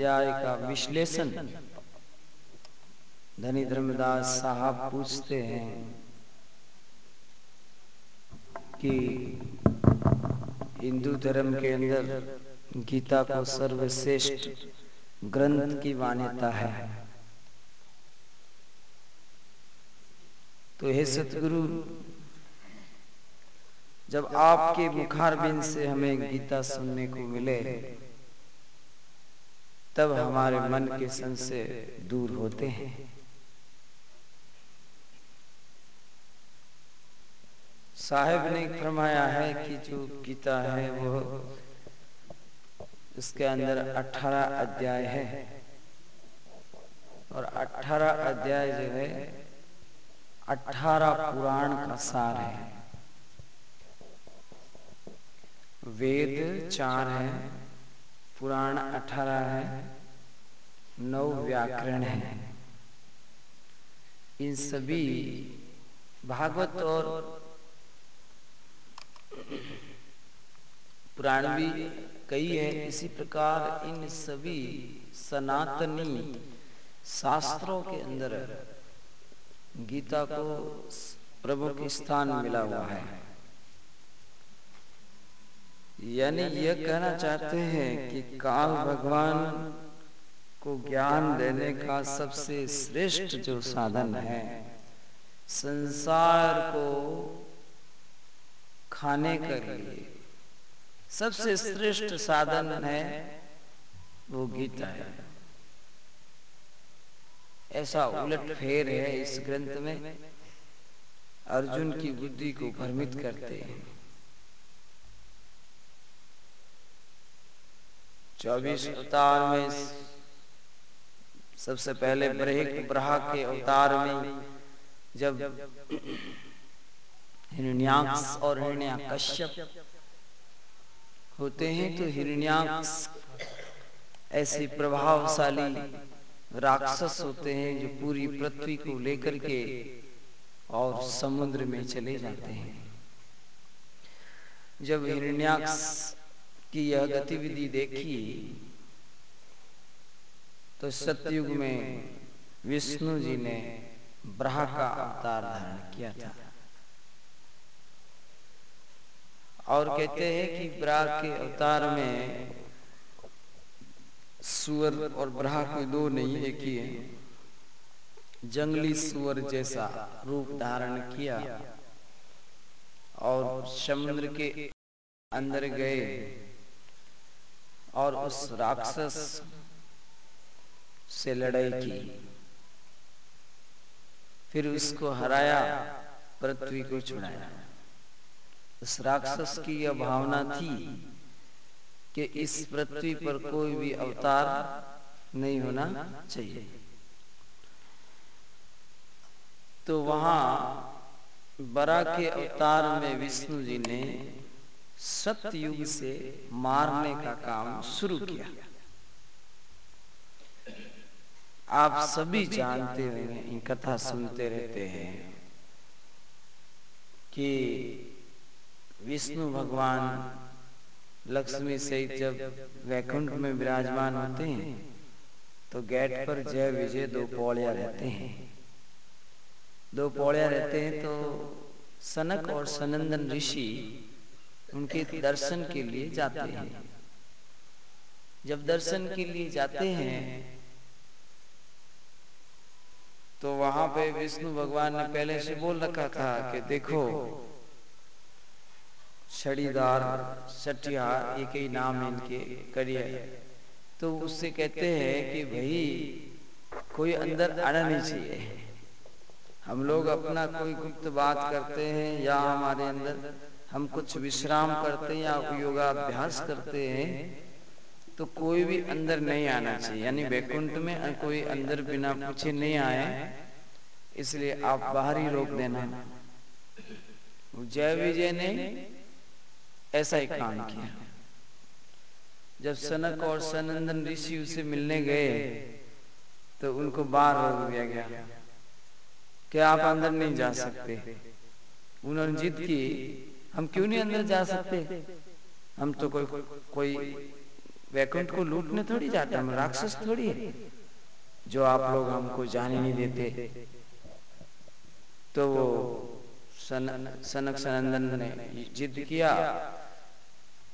अध्याय का विश्लेषण। धनी धर्मदास साहब पूछते हैं कि हिंदू धर्म के अंदर गीता को सर्वश्रेष्ठ ग्रंथ की मान्यता है। तो हे सतगुरु, जब आपके मुखारबिंद से हमें गीता सुनने को मिले तब हमारे मन के संशय दूर होते हैं। साहेब ने फरमाया है कि जो गीता है वो उसके अंदर अठारह अध्याय है। और अठारह अध्याय जो है, अठारह पुराण का सार है। वेद चार है। पुराण अठारह है, नौ व्याकरण है। इन सभी भागवत और पुराण भी कई है। इसी प्रकार इन सभी सनातनी शास्त्रों के अंदर गीता को प्रमुख स्थान मिला हुआ है। यानी यह कहना चाहते हैं कि काल भगवान को ज्ञान देने का सबसे श्रेष्ठ जो साधन है। संसार को खाने के लिए सबसे श्रेष्ठ साधन है वो गीता है। ऐसा उलट फेर है इस ग्रंथ में। अर्जुन की बुद्धि को भ्रमित करते हैं। चौबीस अवतार में सबसे पहले ब्रहिक ब्रहा के अवतार में जब हिरण्याक्ष और हिरण्या कश्यप होते हैं तो हिरण्याक्ष ऐसे प्रभावशाली राक्षस होते हैं जो पूरी पृथ्वी को लेकर के और समुद्र में चले जाते हैं। जब हिरण्याक्ष की यह गतिविधि देखी तो सतयुग में विष्णु जी ने ब्रह का अवतार धारण किया था। और कहते हैं कि ब्रह के अवतार में सुअर और ब्रह कोई दो नहीं एक ही है। जंगली सुअर जैसा रूप धारण किया और समुद्र के अंदर गए। और उस राक्षस से लड़ाई की। फिर उसको हराया, पृथ्वी को छुड़ाया। उस राक्षस की यह भावना थी कि इस पृथ्वी पर कोई भी अवतार नहीं होना चाहिए। तो वहाँ बरा के अवतार में विष्णु जी ने सतयुग से मारने का काम शुरू किया। आप सभी जानते हैं कथा सुनते रहते हैं कि विष्णु भगवान लक्ष्मी से जब वैकुंठ में विराजमान होते हैं तो गेट पर जय विजय दो पौड़िया रहते हैं। दो पौड़िया रहते हैं तो सनक और सनंदन ऋषि उनके दर्शन के लिए जाते हैं। जब दर्शन के लिए जाते हैं तो वहाँ पे विष्णु भगवान ने पहले से बोल रखा था कि देखो छड़ीदार सटियार एक ही नाम इनके करिए। तो उससे कहते हैं कि भाई कोई अंदर आना नहीं चाहिए। हम लोग अपना कोई गुप्त बात करते हैं या हमारे अंदर हम कुछ विश्राम करते हैं या योगाभ्यास करते हैं तो कोई भी अंदर नहीं आना चाहिए यानी वैकुंठ में कोई अंदर बिना पूछे नहीं आए इसलिए आप बाहर ही रोक देना। जय विजय ने ऐसा ही काम किया। जब सनक और सनंदन ऋषि उसे मिलने गए तो उनको बाहर रोक दिया गया। कि आप अंदर नहीं जा सकते? उन्होंने जिद की। हम क्यों नहीं अंदर जा सकते? हम तो कोई कोई वैकुंठ को लूटने थोड़ी जाते हम राक्षस थोड़ी है जो आप लोग हमको जाने नहीं देते। तो वो सन, सनक सनंदन ने जिद किया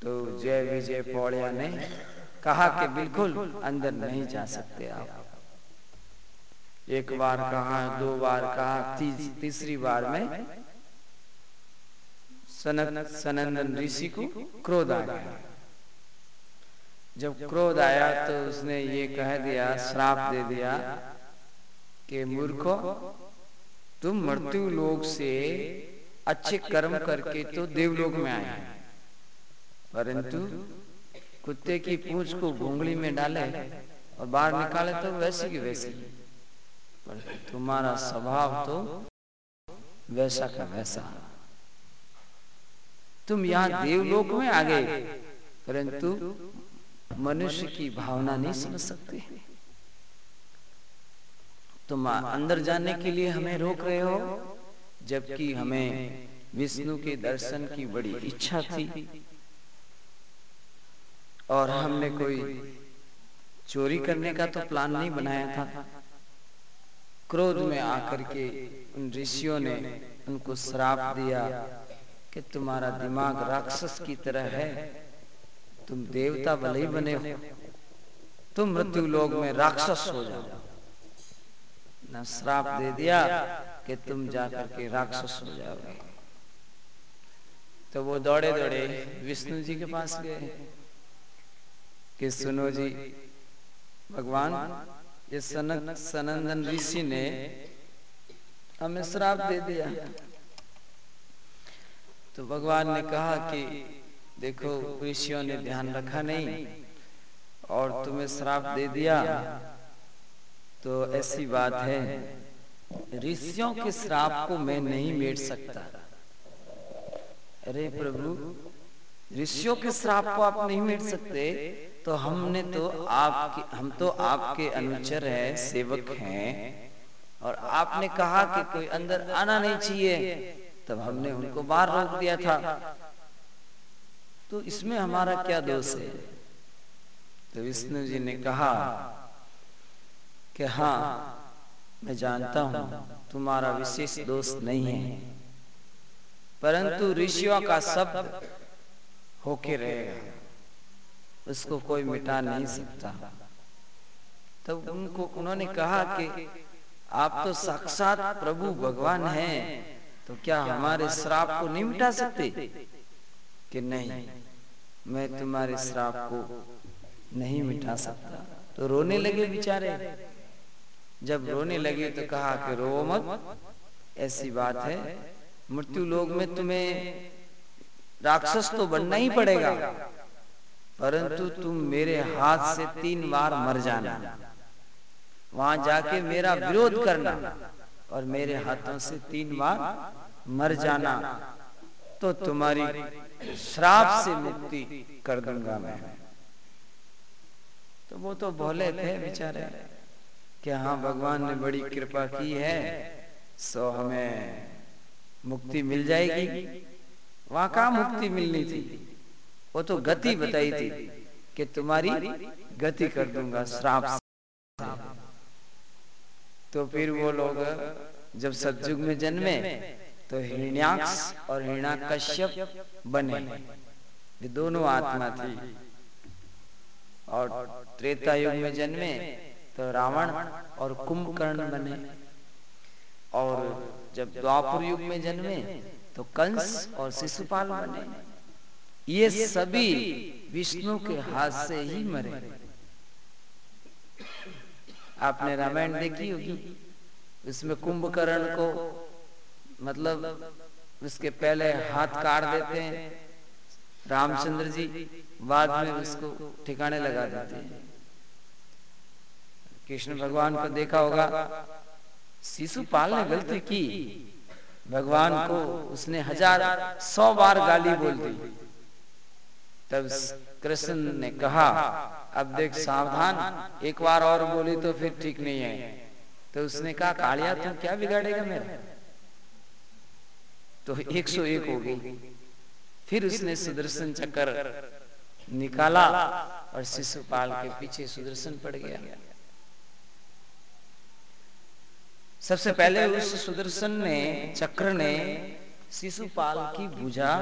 तो जय विजय पौड़िया ने कहा कि बिल्कुल अंदर नहीं जा सकते आप। एक बार कहा दो बार कहा तीस, तीसरी बार में सनक सनंदन ऋषि को क्रोध आ गया। जब क्रोध आया तो उसने ये कह दिया श्राप दे दिया कि मूर्खो तुम मृत्यु लोग से अच्छे कर्म करके तो देवलोक में आए। परंतु कुत्ते की पूंछ को भूंगली में डाले और बाहर निकाले तो वैसी की वैसी पर तुम्हारा स्वभाव तो वैसा का वैसा तुम यहाँ देवलोक में आ गए परंतु मनुष्य की भावना नहीं समझ सकते। तुम अंदर जाने के लिए हमें रोक रहे हो। जबकि हमें विष्णु के दर्शन की बड़ी इच्छा थी। और हमने कोई चोरी करने का तो प्लान नहीं बनाया था। क्रोध में आकर के उन ऋषियों ने उनको श्राप दिया। कि तुम्हारा दिमाग राक्षस की तरह है। तुम देवता भले ही बने हो। तुम मृत्यु लोग में राक्षस हो जाओ। न श्राप दे दिया कि तुम जाकर के राक्षस हो जाओगे। तो वो दौड़े दौड़े विष्णु जी के पास गए। कि सुनो जी, भगवान, ये सनक, सनंदन ऋषि ने हमें श्राप दे दिया। तो भगवान ने कहा कि देखो, ऋषियों ने ध्यान रखा नहीं और तुम्हें श्राप दे दिया। तो ऐसी बात है, ऋषियों के श्राप को मैं नहीं मेट सकता। अरे प्रभु, ऋषियों के श्राप को आप नहीं मेट सकते तो हमने तो आपके, हम तो आपके अनुचर हैं, सेवक हैं, और आपने कहा कि कोई अंदर आना नहीं चाहिए। तब हमने उनको बाहर रोक दिया था। तो इसमें हमारा क्या दोष है? तो विष्णु जी ने कहा कि हाँ मैं जानता हूँ, तुम्हारा विशेष दोष नहीं है। परंतु ऋषियों का शब्द होके रहेगा। उसको कोई मिटा नहीं सकता। तब उनको, उन्होंने कहा कि आप तो साक्षात प्रभु भगवान हैं। तो क्या हमारे श्राप को नहीं मिटा सकते? कि नहीं मैं तुम्हारे श्राप को नहीं मिटा सकता। तो रोने लगे बेचारे। जब रोने लगे तो कहा कि रो मत। ऐसी बात है। मृत्यु लोग में तुम्हें राक्षस तो बनना ही पड़ेगा। परंतु तुम मेरे हाथ से तीन बार मर जाना। वहाँ जाके मेरा विरोध करना। और मेरे हाथों से तीन बार मर जाना। तो तुम्हारी श्राप से मुक्ति कर दूँगा मैं। तो वो तो भोले थे बेचारे। कि हाँ भगवान ने बड़ी कृपा की है सो हमें मुक्ति मिल जाएगी। वहाँ का मुक्ति मिलनी थी? वो तो गति बताई थी कि तुम्हारी गति कर दूँगा श्राप से। तो फिर वो लोग जब सतयुग में जन्मे तो हिरण्याक्ष और हिरण्याकश्यप बने। ये दोनों आत्मा थी। और त्रेता युग में जन्मे तो रावण और कुंभकर्ण बने। और जब द्वापुर युग में जन्मे तो कंस और शिशुपाल बने। ये सभी विष्णु के हाथ से ही मरे। आपने रामायण देखी होगी। उसमें कुंभकर्ण को मतलब उसके पहले हाथ काट देते हैं। रामचंद्र जी बाद में उसको ठिकाने लगा देते हैं। कृष्ण भगवान को देखा होगा शिशुपाल ने गलती की? भगवान को उसने हज़ार सौ बार गाली बोल दी। तब कृष्ण ने कहा, अब देख सावधान, एक बार और बोली तो फिर ठीक नहीं है। तो उसने कहा, कालिया, तू क्या बिगाड़ेगा मेरा? तो 101 हो गई। फिर उसने सुदर्शन चक्कर निकाला और शिशुपाल के पीछे सुदर्शन पड़ गया। सबसे पहले उस सुदर्शन ने, चक्र ने शिशुपाल की भुजा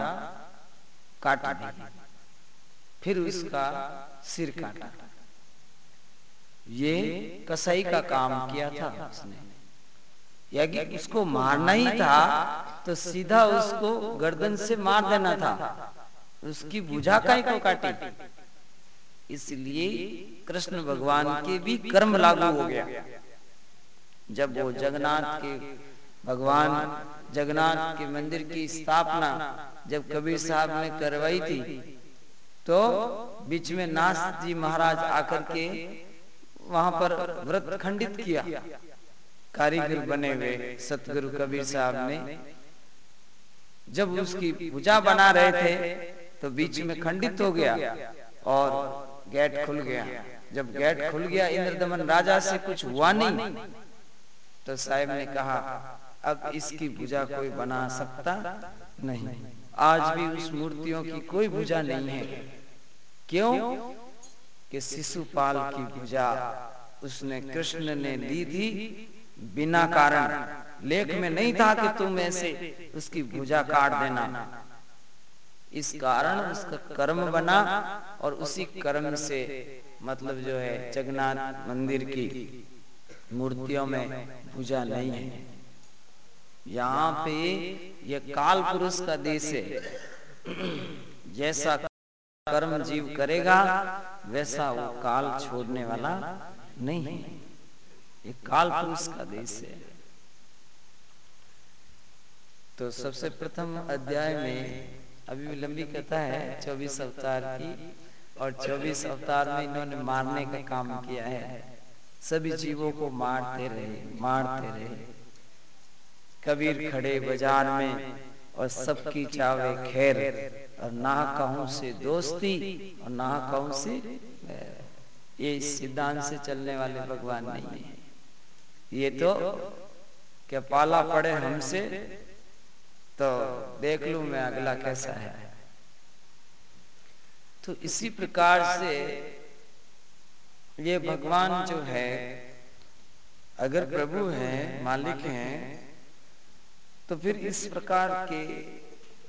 काट दी। फिर उसका सिर काटा। ये कसाई का काम किया था उसने। यदि उसको मारना ही था तो सीधा उसको गर्दन से मार देना था। उसकी भुजा का को काटी? इसलिए कृष्ण भगवान के भी कर्म लागू हो गया। जब वो जगन्नाथ के भगवान जगन्नाथ के मंदिर की स्थापना जब कबीर साहब ने करवाई थी तो बीच में नाथ जी महाराज आकर के वहाँ पर व्रत खंडित किया। कारीगर बने हुए सतगुरु कबीर साहब ने जब उसकी पूजा बना रहे थे तो बीच में खंडित हो गया और गेट खुल गया। जब गेट खुल गया, इंद्रदमन राजा से कुछ हुआ नहीं तो साहब ने कहा, अब इसकी पूजा कोई बना सकता नहीं। आज भी उस मूर्तियों की कोई भुजा नहीं है। क्यों? कि शिशुपाल की भुजा उसने कृष्ण ने ली थी बिना कारण। लेख में नहीं था कि तुम ऐसे उसकी भुजा काट देना। इस कारण उसका कर्म बना और उसी कर्म से मतलब जो है जगन्नाथ मंदिर की मूर्तियों में पूजा नहीं है। यहाँ पे यह काल पुरुष का देश है। जैसा कर्म जीव करेगा, वैसा वो काल छोड़ने वाला नहीं है। ये काल पुरुष का देश है। तो सबसे प्रथम अध्याय में अभी भी लंबी कथा है चौबीस अवतार की, और चौबीस अवतार में इन्होंने मारने का काम किया है। सभी जीवों को मारते रहे मारते रहे। कबीर खड़े बाज़ार में और सबकी चावे खैर। और ना कहूँ से दोस्ती और ना कहूँ से ये सिद्धांत से चलने वाले भगवान नहीं है। ये तो क्या पाला पड़े हमसे तो देख लू मैं अगला कैसा है। तो इसी प्रकार से ये भगवान जो है, अगर प्रभु हैं, मालिक हैं तो फिर इस प्रकार के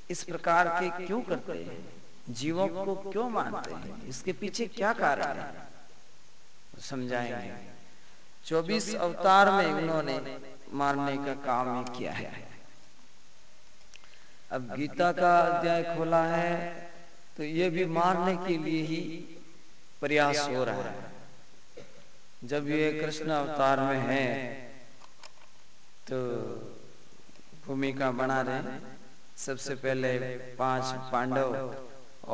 इस प्रकार के क्यों करते हैं? जीवों को क्यों मानते हैं? इसके पीछे क्या कारण है? समझाएँगे। चौबीस अवतार में उन्होंने मारने का काम ही किया है। अब गीता का अध्याय खोला है तो ये भी मारने के लिए ही प्रयास हो रहा है। जब ये कृष्ण अवतार में है तो भूमिका बना रहे सबसे पहले पाँच पांडव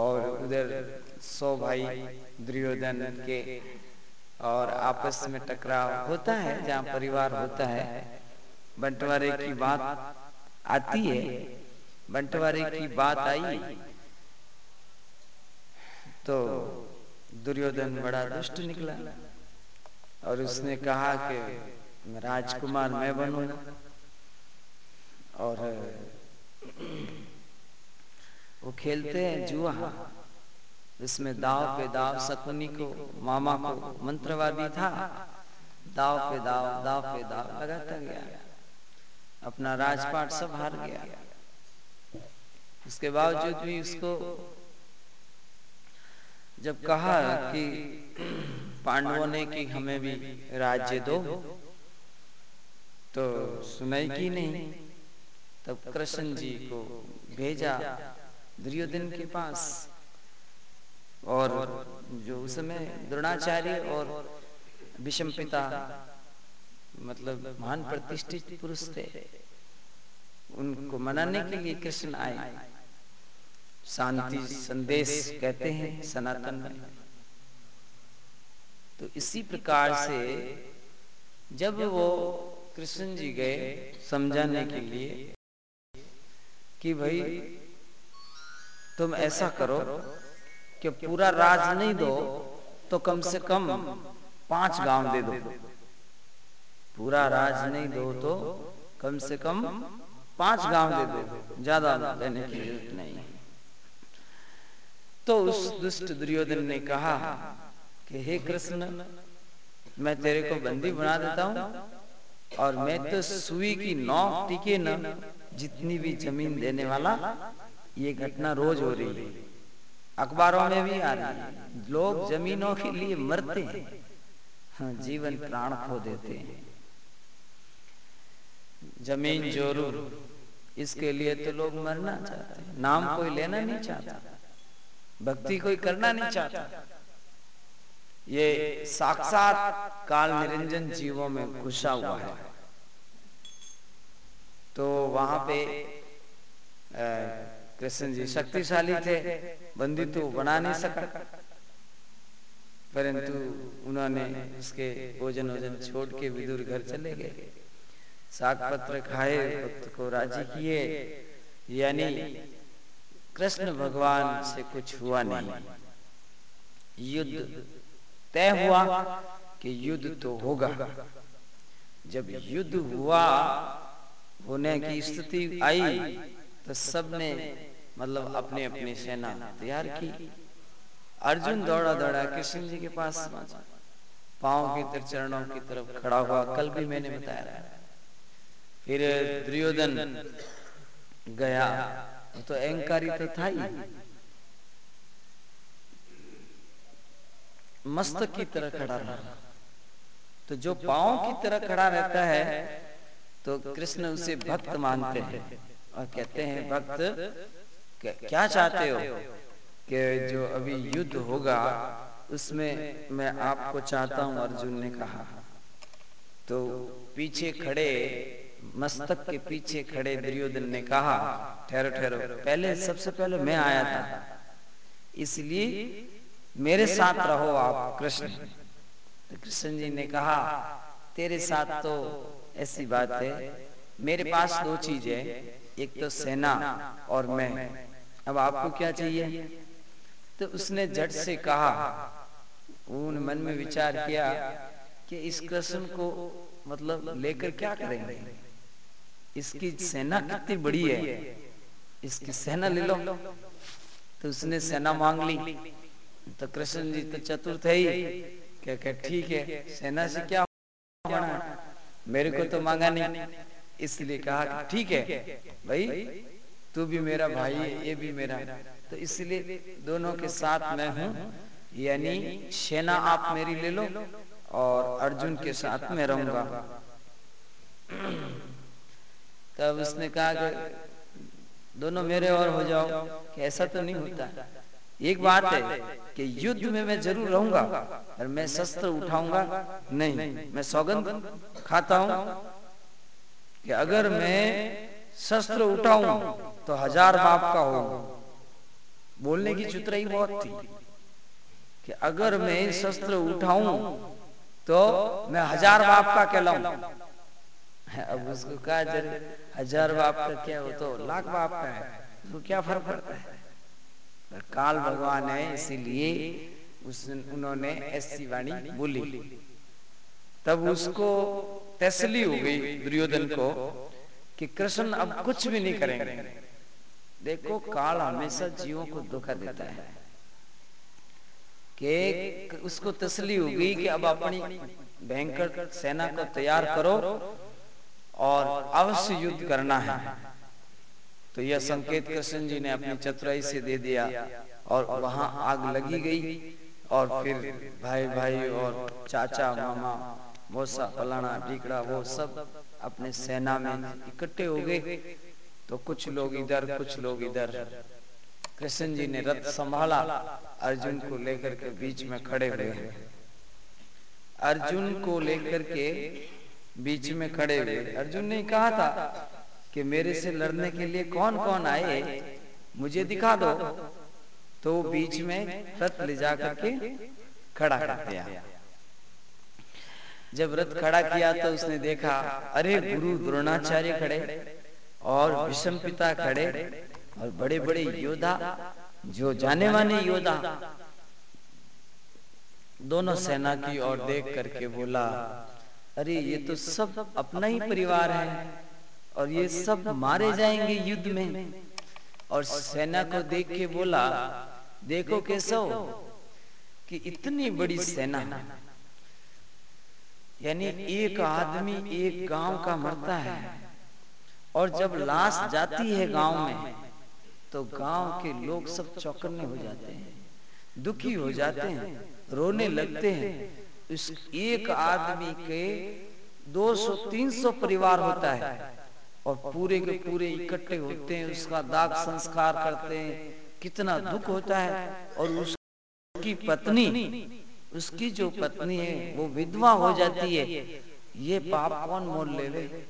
और उधर सौ भाई दुर्योधन के और आपस में टकराव होता है, जहाँ परिवार होता है। बंटवारे की बात आती है। बंटवारे की बात आई तो दुर्योधन बड़ा दुष्ट निकला और उसने कहा कि राजकुमार मैं बनूँगा। और वो खेलते हैं जुआ। इसमें दाव पे दाव सकुनी को मामा को मंत्रवादी था। दाव पे दाव दाव पे दाव लगाता गया। अपना राजपाट सब हार गया। उसके बावजूद भी उसको जब कहा कि पांडवों ने कि हमें भी राज्य दो तो सुनाई की नहीं। तब कृष्ण जी को भेजा दुर्योधन के पास। और जो उस समय द्रोणाचार्य और विषम पिता मतलब महान प्रतिष्ठित पुरुष थे, उनको मनाने के लिए कृष्ण आए। शांति संदेश कहते हैं सनातन में। तो इसी प्रकार से जब वो कृष्ण जी गए समझाने के लिए कि भाई तुम ऐसा करो कि पूरा राज नहीं दो तो कम से कम पाँच गाँव दे दो पूरा राज नहीं दो तो कम से कम पाँच गाँव दे दो। ज़्यादा देने की ज़रूरत नहीं। तो उस दुष्ट दुर्योधन ने कहा कि हे कृष्ण मैं तेरे को बंदी बना देता हूँ और मैं तो सुई की नौ टिके न जितनी भी ज़मीन देने वाला, ये घटना रोज हो रही है। अखबारों में भी आ रही है। लोग जमीनों के लिए मरते हैं। हाँ जीवन प्राण खो देते हैं। ज़मीन जोरू इसके लिए तो लोग मरना चाहते हैं। नाम कोई लेना नहीं चाहता। भक्ति कोई करना नहीं चाहता। ये साक्षात काल निरंजन जीवों में घुसा हुआ है। तो वहाँ पे कृष्ण जी शक्तिशाली थे बंदी तो बना नहीं सका। परंतु उन्होंने उसके भोजन वोजन छोड़ के विदुर घर चले गए। साग पत्र खाए, भक्त को राज़ी किए। यानी कृष्ण भगवान से कुछ हुआ नहीं। युद्ध तय हुआ कि युद्ध तो होगा। जब युद्ध हुआ होने की स्थिति आई तो सबने मतलब अपने अपने सेना तैयार की। अर्जुन दौड़ा दौड़ा कृष्ण जी के पास पाँव की तरफ़ चरणों की तरफ़ खड़ा हुआ कल भी मैंने बताया फिर दुर्योधन गया तो अहंकारी तो था ही। मस्तक की तरह खड़ा रहा। तो जो पाँव की तरह खड़ा रहता है तो कृष्ण उसे भक्त मानते हैं और कहते हैं भक्त क्या चाहते हो? कि जो अभी युद्ध होगा उसमें मैं आपको चाहता हूँ अर्जुन ने कहा। तो पीछे खड़े मस्तक के पीछे खड़े दुर्योधन ने कहा ठहरो ठहरो पहले सबसे पहले मैं आया था। इसलिए मेरे साथ रहो आप कृष्ण। तो कृष्ण जी ने कहा तेरे साथ तो ऐसी बात है, मेरे पास दो चीज़ है, एक तो सेना और मैं। अब आपको क्या चाहिए? तो उसने झट से कहा उन मन में विचार किया कि इस कृष्ण को मतलब लेकर क्या करेंगे? इसकी सेना कितनी बड़ी है? इसकी सेना ले लो। तो उसने सेना मांग ली। तो कृष्ण जी तो चतुर थे ही। क्या क्या ठीक है, सेना से क्या होना मेरे को तो मांगा नहीं। इसलिए कहा ठीक है भाई तू भी मेरा भाई है ये भी मेरा। तो इसलिए दोनों के साथ मैं हूँ। यानी सेना आप मेरी ले लो और अर्जुन के साथ मैं रहूँगा। तब उसने कहा कि दोनों मेरे और हो जाओ। कि ऐसा तो नहीं होता। एक बात है कि युद्ध में मैं ज़रूर रहूँगा और मैं शस्त्र उठाऊँगा नहीं। मैं सौगंध खाता हूँ कि अगर मैं शस्त्र उठाऊं तो हज़ार बाप का हो बोलने की चुतराई बहुत थी कि अगर मैं शस्त्र उठाऊं तो मैं हज़ार बाप का कहलाऊं। अब उसको कहा हज़ार बाप का क्या हो तो लाख बाप का है? उसको क्या फ़र्क पड़ता है? काल भगवान है इसीलिए उस उन्होंने ऐसी वाणी बोली। तब उसको तसली हो गई दुर्योधन को कि कृष्ण अब कुछ भी नहीं करेंगे। देखो काल हमेशा जीवों को धोखा देता है। कि उसको तसली हो गई कि अब अपनी भयंकर सेना को तैयार करो और अवश्य युद्ध करना है। तो यह संकेत कृष्ण जी ने अपनी चतुराई से दे दिया और वहाँ आग लगी गई और फिर भाई भाई और चाचा मामा, मोसा, फलाना ढीकड़ा वो सब अपने सेना में इकट्ठे हो गए। तो कुछ लोग इधर, कुछ लोग इधर। कृष्ण जी ने रथ संभाला। अर्जुन को लेकर के बीच में खड़े हुए हैं। अर्जुन को लेकर के बीच में खड़े हुए। अर्जुन ने कहा था कि मेरे से लड़ने के लिए कौन कौन आए मुझे दिखा दो। तो वो बीच में रथ ले जा करके खड़ा कर दिया। जब रथ खड़ा किया तो उसने देखा अरे गुरु द्रोणाचार्य खड़े और विषम पिता खड़े और बड़े बड़े योद्धा जो जाने माने योद्धा। दोनों सेना की ओर देख करके बोला अरे ये तो सब अपना ही परिवार है। और ये सब मारे जाएँगे युद्ध में। और सेना को देख के बोला देखो केशव कि इतनी बड़ी सेना यानी एक आदमी एक गाँव का मरता है। और जब लाश जाती है गाँव में तो गाँव के लोग सब चौकन्ने हो जाते हैं। दुखी हो जाते हैं रोने लगते हैं। इस एक आदमी के 200-300 परिवार होता है। और पूरे के पूरे इकट्ठे होते हैं, उसका दाग संस्कार करते हैं। कितना दुख होता है। और उसकी पत्नी, उसकी जो पत्नी है, वो विधवा हो जाती है। ये पाप कौन मोल ले?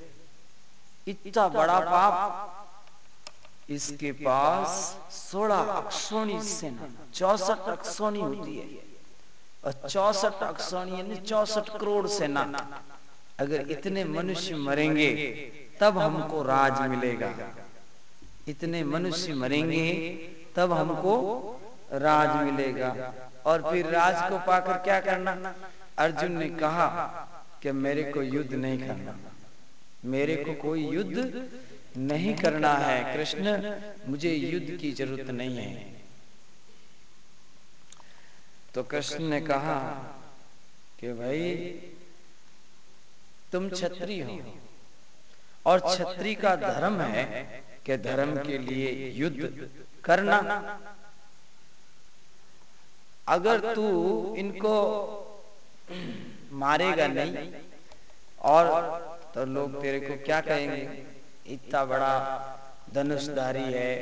इतना बड़ा पाप। इसके पास सोलह अक्षोणी सेना, चौसठ अक्षोणी होती है। और चौसठ अक्षोणी यानी चौसठ करोड़ सेना। अगर इतने मनुष्य मरेंगे तब हमको राज मिलेगा। इतने मनुष्य मरेंगे तब हमको राज मिलेगा। और फिर राज को पाकर क्या करना? अर्जुन ने कहा कि मेरे को युद्ध नहीं करना। मेरे को कोई युद्ध नहीं करना है। कृष्ण मुझे युद्ध की ज़रूरत नहीं है। तो कृष्ण ने कहा कि भाई तुम छत्री हो। और छत्री का धर्म है कि धर्म के लिए युद्ध करना। अगर तू इनको मारेगा नहीं और तो लोग तेरे को क्या कहेंगे? इतना बड़ा धनुषधारी है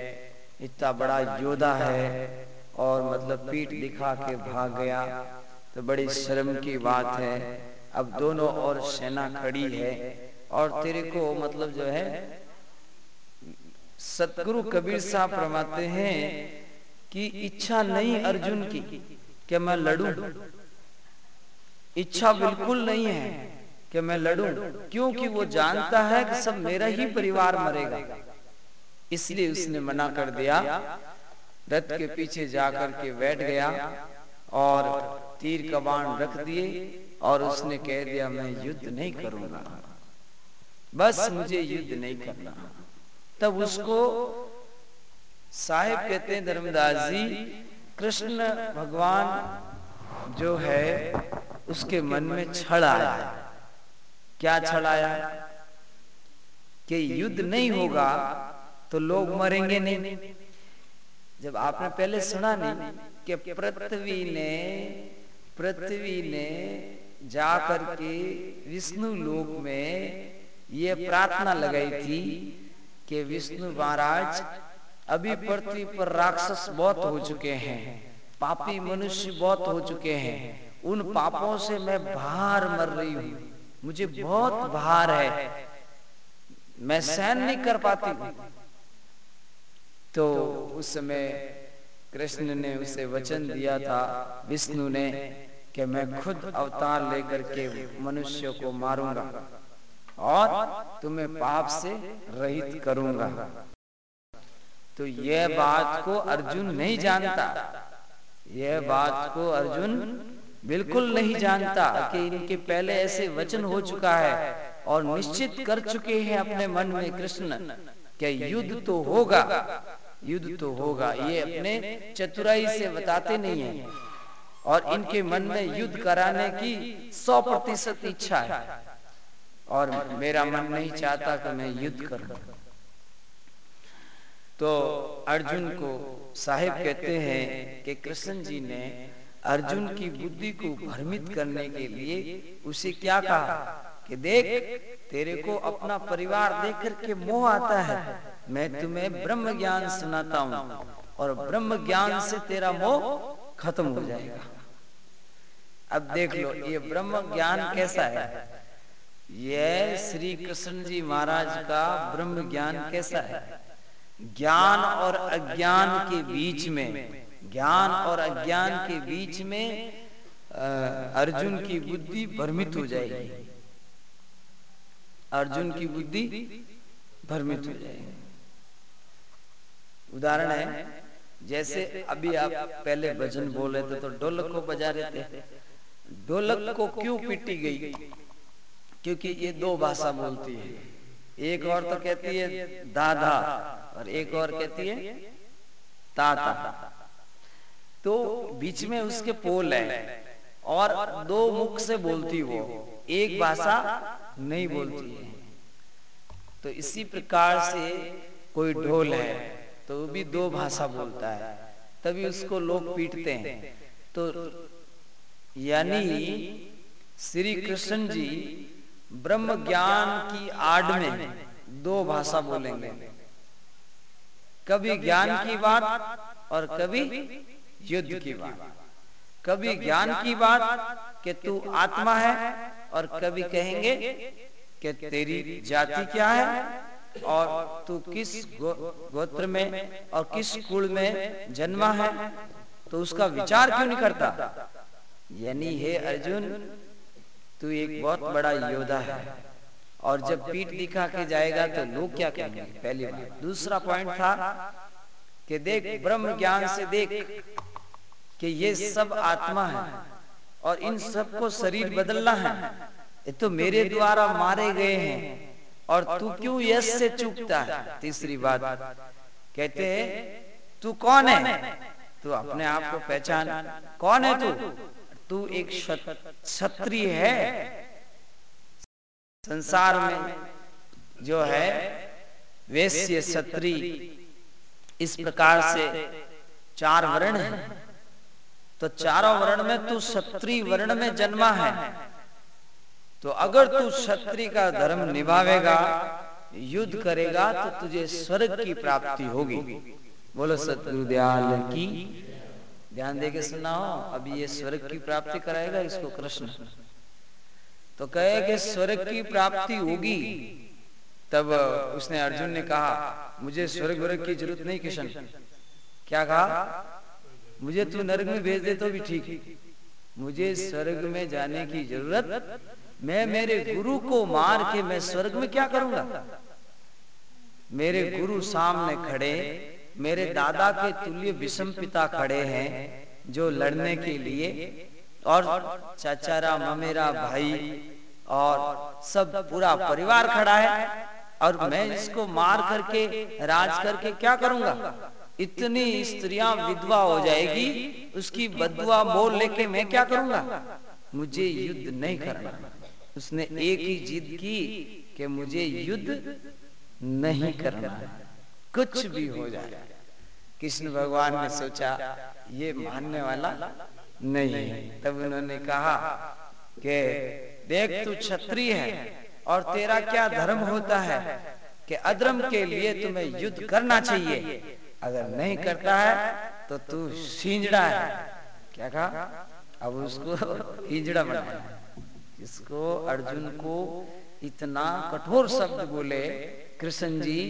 इतना बड़ा योद्धा है और मतलब पीठ दिखा के भाग गया। तो बड़ी शर्म की बात है। अब दोनों और सेना खड़ी है। और तेरे को मतलब जो है, सतगुरु कबीर साहब फरमाते हैं कि इच्छा नहीं अर्जुन की कि मैं लड़ू। इच्छा बिल्कुल नहीं है कि मैं लड़ू, क्योंकि वो जानता है कि सब मेरा ही परिवार मरेगा। इसलिए उसने मना कर दिया, रथ के पीछे जाकर के बैठ गया और तीर कबान रख दिए और उसने कह दिया, मैं युद्ध नहीं करूँगा। बस मुझे युद्ध नहीं करना। तब उसको साहेब कहते हैं धर्मदास जी कृष्ण भगवान जो है उसके मन में छड़ आया। क्या छड़ आया? कि युद्ध नहीं होगा तो लोग मरेंगे नहीं। जब आपने पहले सुना नहीं कि पृथ्वी ने पृथ्वी ने जाकर के विष्णु लोक में ये प्रार्थना लगाई थी कि विष्णु महाराज अभी पृथ्वी पर राक्षस बहुत हो चुके हैं पापी मनुष्य बहुत हो चुके हैं। उन पापों से मैं बाहर मर रही हूँ। मुझे बहुत भार है। मैं सहन नहीं कर पाती। तो उस समय कृष्ण ने उसे वचन दिया था विष्णु ने कि मैं खुद अवतार लेकर के मनुष्य को मारूँगा। और तुम्हें पाप से रहित करूँगा। तो यह बात को अर्जुन नहीं जानता। यह बात को अर्जुन बिल्कुल नहीं जानता कि इनके पहले ऐसे वचन हो चुका है और निश्चित कर चुके हैं अपने मन में कृष्ण कि युद्ध तो होगा। युद्ध तो होगा, ये अपने चतुराई से बताते नहीं है। और इनके मन में युद्ध कराने की सौ प्रतिशत इच्छा है। और मेरा मन नहीं चाहता कि मैं युद्ध करूँ। तो अर्जुन को साहेब कहते हैं कि कृष्ण जी ने अर्जुन की बुद्धि को भ्रमित करने के लिए उसे क्या कहा कि देख, तेरे को अपना परिवार देख करके मोह आता है। मैं तुम्हें ब्रह्म ज्ञान सुनाता हूँ और ब्रह्म ज्ञान से तेरा मोह खत्म हो जाएगा। अब देख लो, ये ब्रह्म ज्ञान कैसा है? यह श्री कृष्ण जी महाराज का ब्रह्म ज्ञान कैसा है? ज्ञान और अज्ञान के बीच में, ज्ञान और अज्ञान के बीच में अर्जुन की बुद्धि भ्रमित हो जाएगी। अर्जुन की बुद्धि भ्रमित हो जाएगी। उदाहरण है, जैसे अभी आप पहले भजन बोल रहे थे तो ढोलक को बजा रहे थे। ढोलक को क्यों पीटी गई? क्योंकि ये दो भाषा बोलती है। एक और तो कहती है दादा और एक और कहती है ताता। तो बीच में उसके पोल है और दो मुख से बोलती वो। एक भाषा नहीं बोलती है। तो इसी प्रकार से कोई ढोल है तो वो भी दो भाषा बोलता है। तभी उसको लोग पीटते हैं। तो यानी श्री कृष्ण जी ब्रह्म ज्ञान की आड़ में दो भाषा बोलेंगे। कभी ज्ञान की बात और कभी युद्ध की बात। कभी ज्ञान की बात कि तू आत्मा है और कभी कहेंगे कि तेरी जाति क्या है और तू किस गोत्र में और किस कुल में जन्मा है। तो उसका विचार क्यों नहीं करता? यानी हे अर्जुन तू एक बहुत बड़ा योद्धा है। और जब पीठ दिखा के जाएगा तो लोग क्या कहेंगे? पहली बात। दूसरा पॉइंट था कि देख, ब्रह्म ज्ञान से देख कि ये सब आत्मा है और इन सबको शरीर बदलना है। ये तो मेरे द्वारा मारे गए हैं। और तू क्यों यश से चूकता है? तीसरी बात। कहते हैं, तू कौन है? तू अपने आप को पहचान। कौन है तू? तू एक क्षत्रिय है। संसार में जो है, वैश्य क्षत्रि इस प्रकार से चार वर्ण है। तो चारों वर्ण में तू क्षत्रिय वर्ण में जन्मा है। तो अगर तू क्षत्रिय का धर्म निभावेगा, युद्ध करेगा तो तुझे स्वर्ग की प्राप्ति होगी। बोलो सतगुरुदयाल की ध्यान दे के सुनाओ। अभी ये स्वर्ग की प्राप्ति कराएगा इसको कृष्ण। तो कहे कि स्वर्ग की प्राप्ति होगी। तब उसने अर्जुन ने कहा मुझे स्वर्ग वर्ग की ज़रूरत नहीं किशन। क्या कहा मुझे तू नरक में भेज दे तो भी ठीक। मुझे स्वर्ग में जाने की ज़रूरत मैं मेरे गुरु को मार के मैं स्वर्ग में क्या करूँगा? मेरे गुरु सामने खड़े मेरे दादा के तुल्य विषम पिता खड़े हैं जो लड़ने के लिए और चाचारा ममेरा भाई और सब पूरा परिवार खड़ा है। और मैं इसको मार करके राज करके क्या करूँगा? इतनी स्त्रियाँ विधवा हो जाएगी उसकी बदुआ बोल लेके मैं क्या करूँगा? मुझे युद्ध नहीं करना। उसने एक ही जिद की कि मुझे युद्ध नहीं करना। कुछ भी हो जाए। कृष्ण भगवान ने सोचा, ये मानने वाला नहीं तब उन्होंने कहा कि देख तू क्षत्रिय है और तेरा क्या धर्म होता है कि अधर्म के लिए तुम्हें युद्ध करना चाहिए? अगर नहीं करता है तो तू सींजड़ा है। क्या कहा? अब उसको हिजड़ा बनाया इसको अर्जुन को इतना कठोर शब्द बोले, कृष्ण जी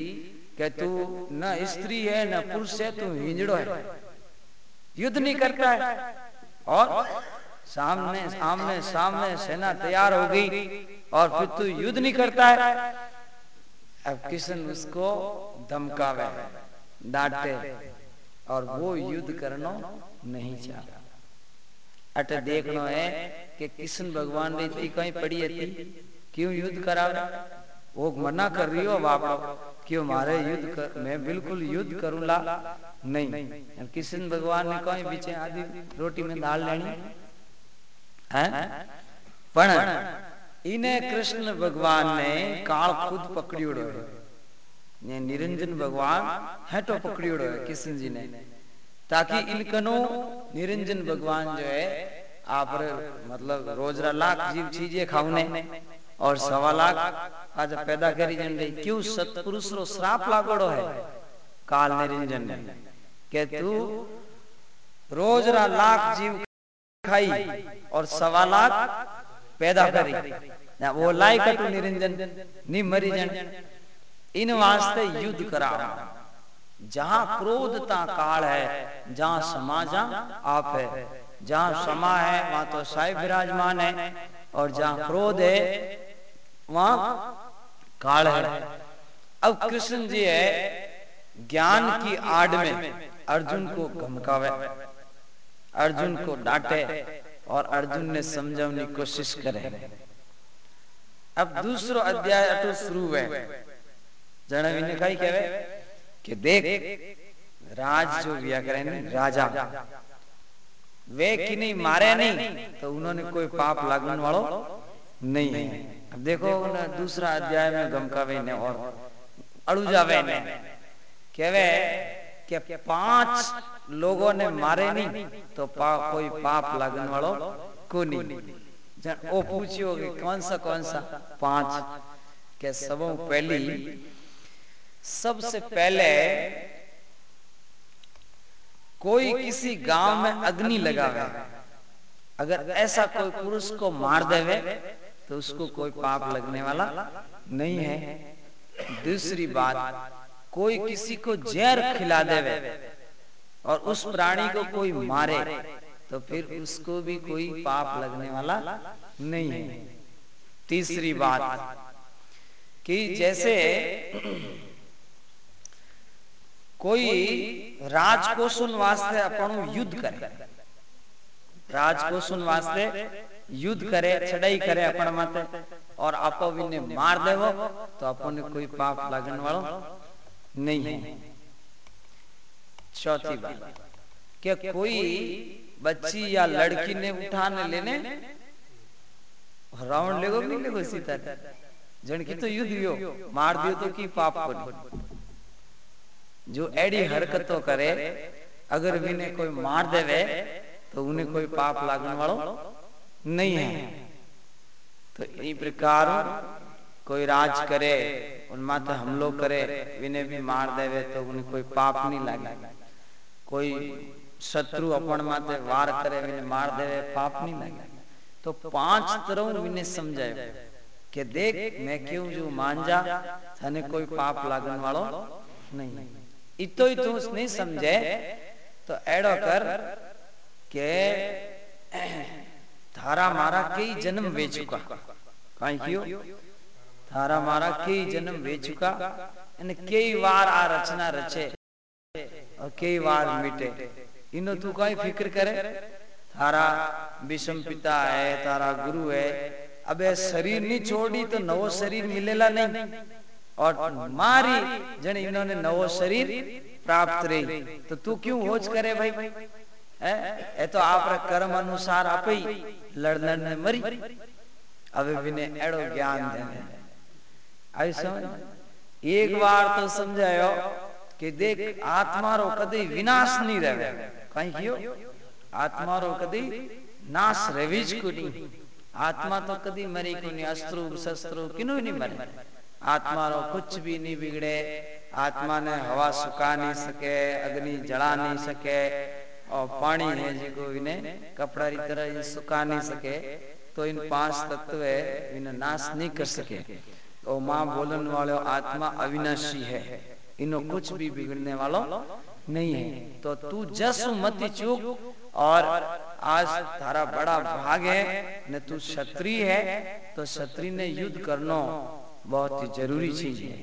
कि तू न स्त्री है, न पुरुष है, तू हिंजड़ो है। युद्ध नहीं करता है। और सामने सामने सामने सेना तैयार हो गई और फिर तू युद्ध नहीं करता है। अब कृष्ण उसको धमकावे, डांटे और वो युद्ध करना नहीं चाहता। अट देखना है कि कृष्ण भगवान ने इतनी कहीं पड़ी थी। क्यों युद्ध करा वो मना कर रही हो बाप क्यों मारे युद्ध मैं बिल्कुल युद्ध करूँगा नहीं। कृष्ण भगवान ने कहीं पीछे आदि रोटी में दाल लेनी। है? पण इन्हें कृष्ण भगवान ने काल खुद पकड़ियोड़ो है। ने निरंजन भगवान हेटो पकड़ियोड़ो है कृष्ण जी ने ताकि इनकनो निरंजन भगवान जो है, आप मतलब रोज लाख जीव चीज़ें खाऊने और सवा लाख आज पैदा करी जन रही क्यों सतपुरुष रो श्राप लागोड़ो है? काल निरंजन ने। के तू, रोज रा लाख जीव खाई और सवा लाख पैदा करी। ना वो लाई कटु निरंजन, नि मरी जन। इन वास्ते युद्ध करा जहाँ क्रोधता काल है, जहाँ समाजा आप है। जहाँ समा है, वहाँ तो साहिब विराजमान है। और जहाँ क्रोध है वहाँ काल है। अब कृष्ण जी है, ज्ञान की आड़ में अर्जुन को धमकावे अर्जुन को डांटे और अर्जुन ने समझाने की कोशिश करे। अब दूसरो अध्याय तो शुरू है। जनवी ने कही कहे, कि देख, राज जो व्याकरण राजा, वे कि नहीं मारे नहीं तो उन्होंने कोई पाप लागन वालों नहीं है। अब ना दूसरा अध्याय में गमकावे ने और अड़ुजावे ने। कहवे कि पाँच लोगों ने मारे नहीं तो पा, कोई पाप लगने वालों को नहीं। वो पूछियो कि कौन सा कौन सा पाँच। के सब पहली सबसे पहले कोई किसी गाँव में अग्नि लगावे। अगर ऐसा कोई पुरुष को मार देवे तो उसको कोई पाप लगने वाला नहीं है। दूसरी बात कोई किसी को जहर खिला देवे और उस प्राणी को कोई मारे तो फिर उसको भी कोई पाप लगने वाला नहीं है। तीसरी बात कि जैसे कोई राजकोषण वास्ते अपन युद्ध करे। राजकोषण वास्ते युद्ध करे, चढ़ाई करे अपन माते और आप ने मार देवो तो अपन ने कोई पाप लगने वालों नहीं है। चौथी बात, क्या कोई बच्ची या लड़की ने उठाने लेने? रावण लेगो नहीं लेगो सीता जन की तो युद्ध यो, मार दियो तो की पाप को जो एडी हरकतों करे, अगर विने कोई मार देवे तो उन्हें कोई पाप लागने वालों नहीं है। तो इस प्रकार कोई राज करे, उन माते हमलो करे विने भी मार देवे तो उन्हें कोई पाप नहीं लगे। कोई शत्रु अपन माते वार करे विने मार देवे, पाप नहीं लगे। तो पाँच तरह विने समझाए। कि देख, मैं क्यों जो मान जा थाने कोई पाप लागने वालों नहीं इतो ही तू नहीं समझे तो एडो कर के थारा मारा कई जन्म वे चुका कहीं क्यों थारा मारा कई जन्म वे चुका અને કઈ વાર આ રચના રચે और कई बार मिटे इनो तू कई फिक्र करे थारा विषम पिता है तारा गुरु है अबे शरीर नहीं छोड़ी तो नवो शरीर मिलेला नहीं और मारी जन इन्होंने नवो शरीर प्राप्त रही तो तू क्यों होच करे भाई એ તો આપણે કર્મ અનુસાર આપી લડનને મરી હવે વિને એડો જ્ઞાન દેને આવી સમજ એક વાર તો સમજાયો કે દેખ આત્મારો કદી વિનાશ નહીં રહે કઈ ગયો આત્મારો કદી નાશ રહેવી જ કોઈ આત્મા તો કદી મરી કોઈ અસ્ત્રો શસ્ત્રો કિનું નહીં મરે આત્મારો કુછ ભી નહીં બિગડે આત્માને હવા સુકા નહીં શકે અગ્નિ જળા નહીં શકે और पानी है जिको इन्हें कपड़ा की तरह सुखा नहीं सके तो इन पाँच तत्व इन्हें नाश नहीं कर सके। तो माँ बोलन वाले आत्मा अविनाशी है। इन्हों कुछ भी बिगड़ने वालों नहीं है। तो तू जस मत चूक और आज तारा बड़ा भाग है, न तू क्षत्रिय है तो क्षत्रिय ने युद्ध करना बहुत ही ज़रूरी चीज़ है।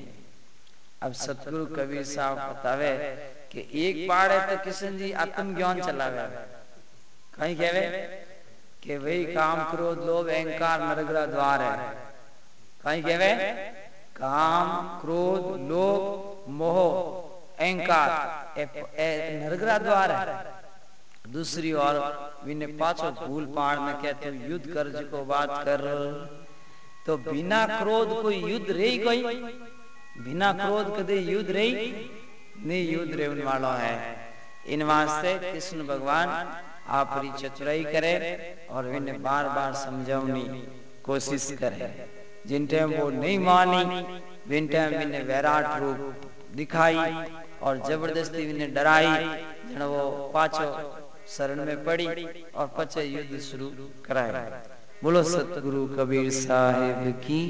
अब सतगुरु कबीर साहब बतावे कि एक बार है तो किशन जी आत्मज्ञान चलावे। कहीं कहवे कि वही काम क्रोध, लोभ, अहंकार नरगरा द्वार है। कहीं कहवे काम, क्रोध, लोभ, मोह, अहंकार नरगरा द्वार है। दूसरी ओर विने पाछो भूल पाड़ में कहते युद्ध कर को बात कर। तो बिना क्रोध कोई युद्ध रही कोई? बिना क्रोध कदे युद्ध रही? नहीं युद्ध रेवन वाला है। इन वास्ते कृष्ण भगवान आप चतुराई करे और इन्हें बार बार समझावनी कोशिश करे। जिन टाइम वो नहीं मानी विन टाइम इन्हें वैराट रूप दिखाई और ज़बरदस्ती इन्हें डराई, जन वो पाचो शरण में पड़ी और पचे युद्ध शुरू कराए। बोलो सतगुरु कबीर साहेब की